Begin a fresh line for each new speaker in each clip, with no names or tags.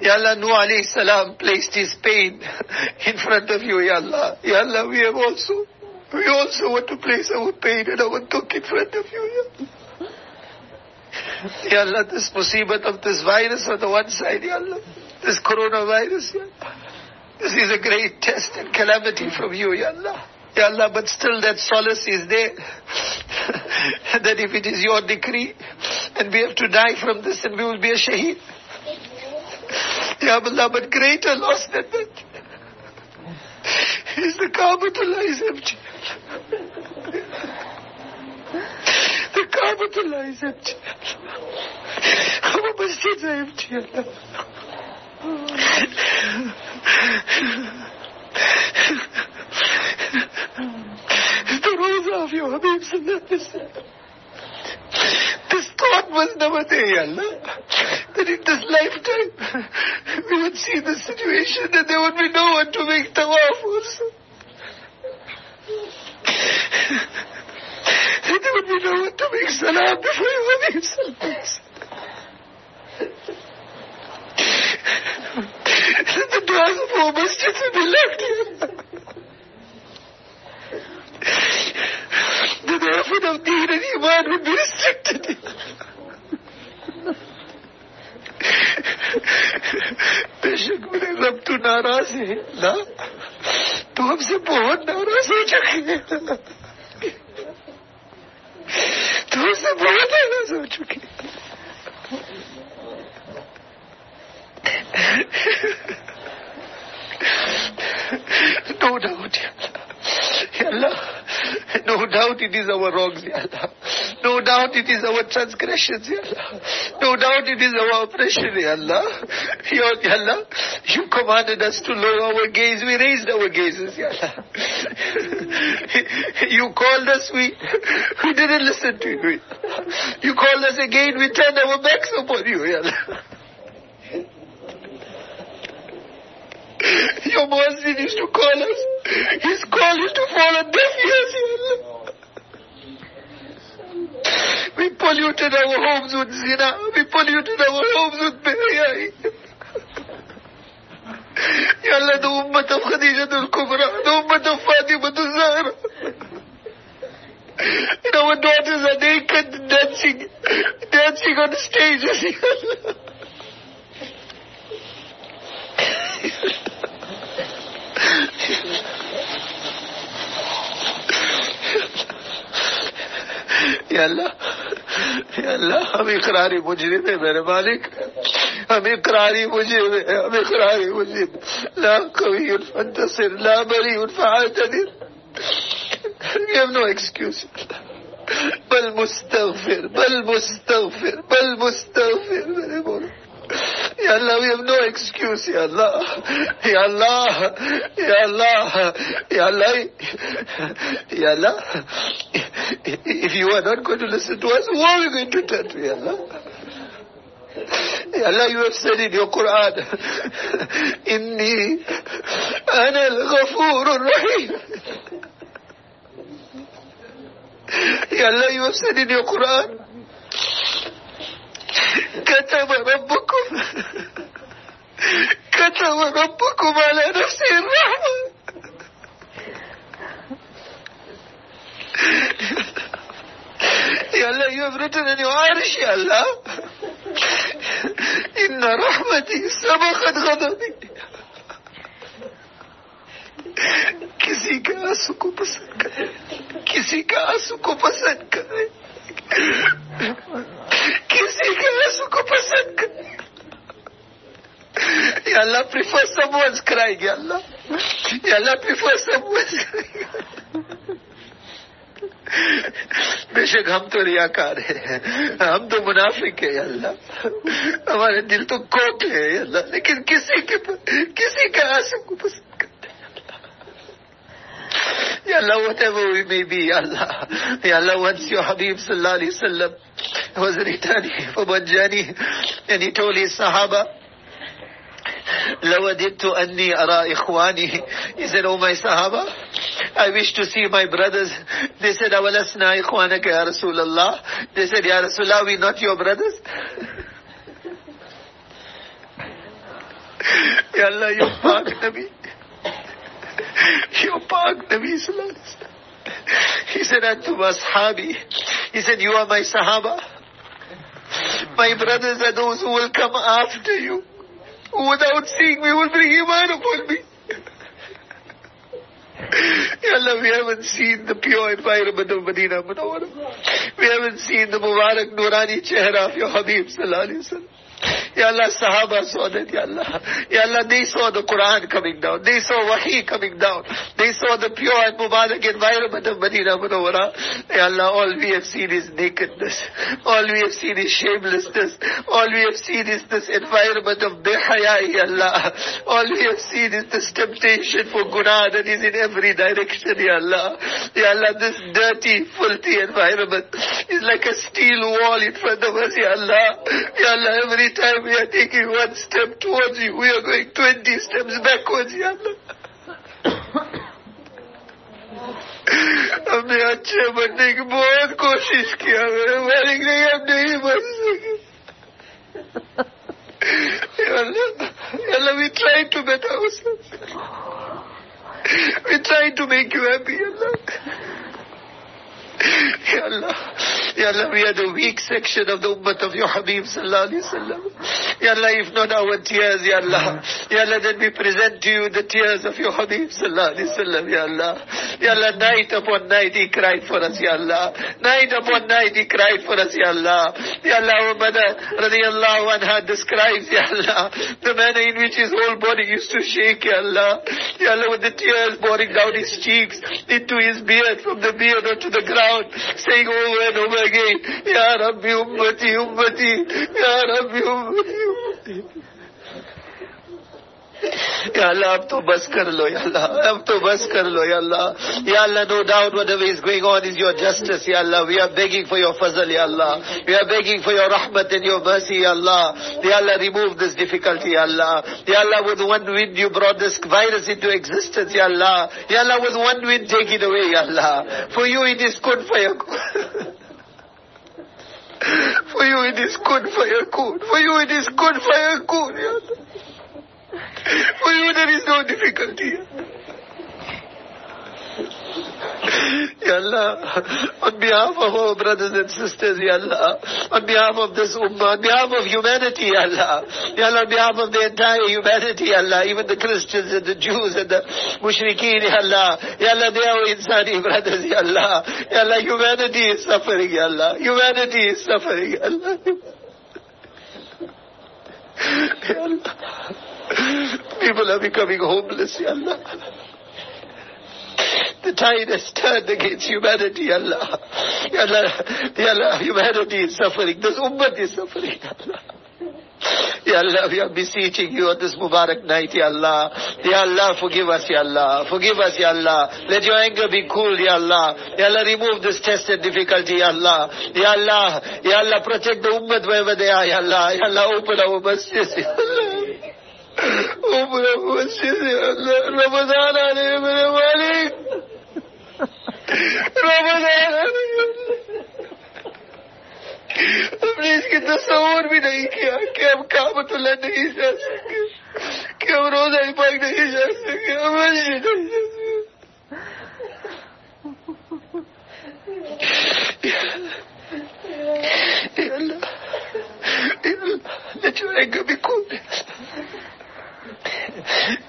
Ya Allah, Nuh alayhi salam placed his pain in front of you, Ya Allah. Ya Allah, we have also, we also want to place our pain and our talk in front of you, Ya Allah. Ya Allah, this musibat of this virus on the one side, Ya Allah. This coronavirus, Ya Allah. This is a great test and calamity from you, Ya Allah. Ya Allah, but still that solace is there. that if it is your decree and we have to die from this and we will be a shaheed. Ya Allah, but greater loss than that is the Kaabatullah is empty. The Kaabatullah is empty. Our masjids are empty. The Rosa of your Habib Alaihi Wasallam. This thought was never there, Allah. That in this lifetime we would see this situation and there would be no one to make tawaf also. And there would be no one to make salam before your Habib Sallallahu Alaihi हो चुके हैं तू हमसे बहुत नाराज हो चुके हैं No doubt, Ya Allah. Ya Allah. No doubt it is our wrongs, Ya Allah. No doubt it is our transgressions, Ya Allah. No doubt it is our oppression, Ya Allah. Ya Ya Allah, you commanded us to lower our gaze. We raised our gazes, Ya Allah. you called us, we, we didn't listen to you. You called us again, we turned our backs upon you, Your Muazzin used to call us. His call used to fall on deaf ears, We polluted our homes with zina. We polluted our homes with bayai. Ya Allah, the ummah of Khadijah al-Kubra, the our daughters are naked dancing, dancing on stages, Ya Allah. या अल्लाह या अल्लाह हम इकरारी मुजरिम है मेरे मालिक हम इकरारी मुजरिम है हम इकरारी मुजरिम ला कभी फंतसिर ला बरी फआतदिर We have no excuse. بل مستغفر بل مستغفر بل مستغفر. میرے بول یا اللہ وی ہیو نو ایکسکیوز یا اللہ یا اللہ یا if you are not going to listen to us what are we going to turn to ya Allah? you have said in your Quran, Inni ana al-ghafoor rahim Ya Allah, you have said in your Quran, كتب ربكم كتب ربكم على نفسه الرحمة يا الله you have written in your Irish يا الله إن رحمتي سبقت غضبي किसी का आंसू को पसंद करे کسی کا آنسو کو پسند کرے۔ کسی کا آنسو کو پسند کرے۔ یا اللہ پریفر سب ونس کرائے گی اللہ۔ یا اللہ پریفر سب ونس کرائے گی۔ بے شک ہم تو ریاکار ہیں۔ ہم تو منافق ہیں اللہ۔ ہمارے دل تو کوٹ ہے اللہ۔ لیکن کسی کے کسی کا آنسو کو پسند Ya Allah, whatever we may be, Ya Allah. Ya Allah, once your Habib Sallallahu Alaihi Wasallam was returning from a journey and he told his Sahaba, لوددت أني أرى إخواني He said, oh my Sahaba, I wish to see my brothers. They said, أولسنا إخوانك يا رسول الله. They said, Ya Rasulullah, we not your brothers? Ya Allah, your Pak Nabi. Your Pak Nabi Sallallahu He said, Antum ashabi. He said, you are my sahaba. My brothers are those who will come after you. Without seeing me will bring iman upon me. Allah, we haven't seen the pure environment of Medina Munawwara. We haven't seen the Mubarak Nurani chehra of your Habib Sallallahu Alaihi Wasallam. Ya Allah, Sahaba saw that, Ya Allah. Ya Allah, they saw the Quran coming down. They saw Wahi coming down. They saw the pure and Mubarak environment of Medina Munawwara. Ya Allah, all we have seen is nakedness. All we have seen is shamelessness. All we have seen is this environment of Behaya, Ya Allah. All we have seen is this temptation for Guna that is in every direction, Ya Allah. Ya Allah, this dirty, filthy environment is like a steel wall in front of us, Ya Allah. Ya Allah, every time we are taking one step towards you, we are going 20 steps backwards, Ya Allah. हमने अच्छे बनने की बहुत कोशिश किया मेरे मालिक नहीं हम नहीं बन सके Ya Allah, Ya Allah, we we try to make you happy, Allah. Allah, Ya Allah, we are the weak section of the ummah of your Habib sallallahu alayhi wasallam. Ya Allah, if not our tears, Ya Allah, Ya Allah, then we present to you the tears of your Habib sallallahu alayhi wasallam, Ya Allah. Ya Allah, night upon night he cried for us, Ya Allah. Night upon night he cried for us, Ya Allah. Ya Allah, our mother, radiallahu anha, describes, Ya Allah, the manner in which his whole body used to shake, Ya Allah. Ya Allah, with the tears pouring down his cheeks, into his beard, from the beard onto the ground, saying over and over again, Ya Rabbi ummati ummati, Ya Rabbi ummati ummati. Ya Allah, अब तो बस कर लो या अल्लाह अब तो बस कर लो या अल्लाह या अल्लाह no doubt whatever is going on is your justice ya Allah we are begging for your fazl ya Allah we are begging for your rahmat and your mercy ya Allah ya Allah remove this difficulty ya Allah ya Allah with one wind you brought this virus into existence ya Allah ya Allah with one wind take it away ya Allah for you it is good for your for you it is good for your good for you it is good for your good for you there is no difficulty. Allah, on behalf of our brothers and sisters, Ya Allah, on behalf of this ummah, on behalf of humanity, Ya Allah, Ya Allah, on behalf of the entire humanity, Ya Allah, even the Christians and the Jews and the mushrikeen, Ya Allah, Ya Allah, they are insani brothers, Ya Allah, Ya Allah, humanity is suffering, Ya Allah, humanity is suffering, Ya Allah. Ya Allah. People are becoming homeless, Ya Allah. The tide has turned against humanity, Allah. Ya Allah, ya Allah humanity is suffering. This ummah is suffering, Allah. Ya Allah, we are beseeching you on this Mubarak night, Ya Allah. Ya Allah, forgive us, Ya Allah. Forgive us, Ya Allah. Let your anger be cooled, Ya Allah. Ya Allah, remove this test and difficulty, Ya Allah. Ya Allah, Ya Allah, protect the ummah wherever they are, Ya Allah. Ya Allah, open our masjids, Ya Allah. Open our masjids, Ya Allah. Ramadan, Ali, Malik. हमने इसकी तस्वर भी नहीं किया कि हम कामतुल्ला नहीं जा सके कि हम रोजा पाक नहीं जा सके हम नहीं जा सके। Ya Allah, Ya Allah,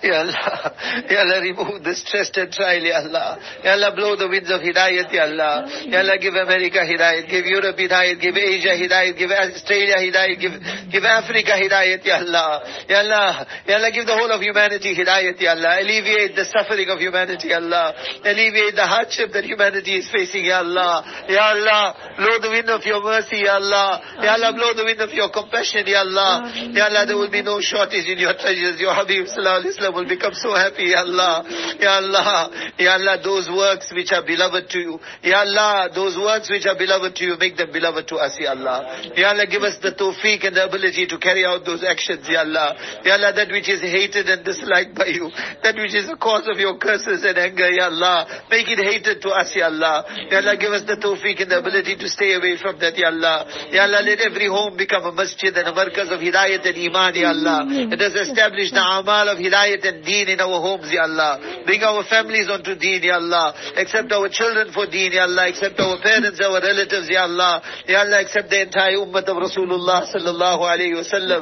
Ya Allah, Ya Allah, remove the stress and trial, Ya Allah. Ya Allah, blow the winds of hidayat, Ya Allah. Ya Allah, give America hidayat, give Europe hidayat, give Asia hidayat, give Australia hidayat, give, give Africa hidayat, Ya Allah. Ya Allah, Ya Allah, give the whole of humanity hidayat, Ya Allah. Alleviate the suffering of humanity, Ya Allah. Alleviate the hardship that humanity is facing, Ya Allah. Ya Allah, blow the wind of your mercy, Ya Allah. Ya Allah, blow the wind of your compassion, Ya Allah. Ya Allah, there will be no shortage in your treasures. Your Habib Sallallahu Alaihi Wasallam will become so happy, Ya Allah. Ya Allah, Ya Allah, those works which are beloved to you. Ya Allah, those works which are beloved to you, make them beloved to us, Ya Allah. Ya Allah, give us the tawfiq and the ability to carry out those actions, Ya Allah. Ya Allah, that which is hated and disliked by you, that which is the cause of your curses and anger, Ya Allah, make it hated to us, Ya Allah. Ya Allah, give us the tawfiq and the ability to stay away from that, Ya Allah. Ya Allah, let every home become a masjid and a markaz of hidayat and iman, Ya Allah. Let us establish the amal of hidayat wilayat and deen in our homes, Ya Allah. Bring our families onto deen, Ya Allah. Accept our children for deen, Ya Allah. Accept our parents, our relatives, Ya Allah. Ya Allah, accept the entire ummah of Rasulullah sallallahu alayhi wa sallam.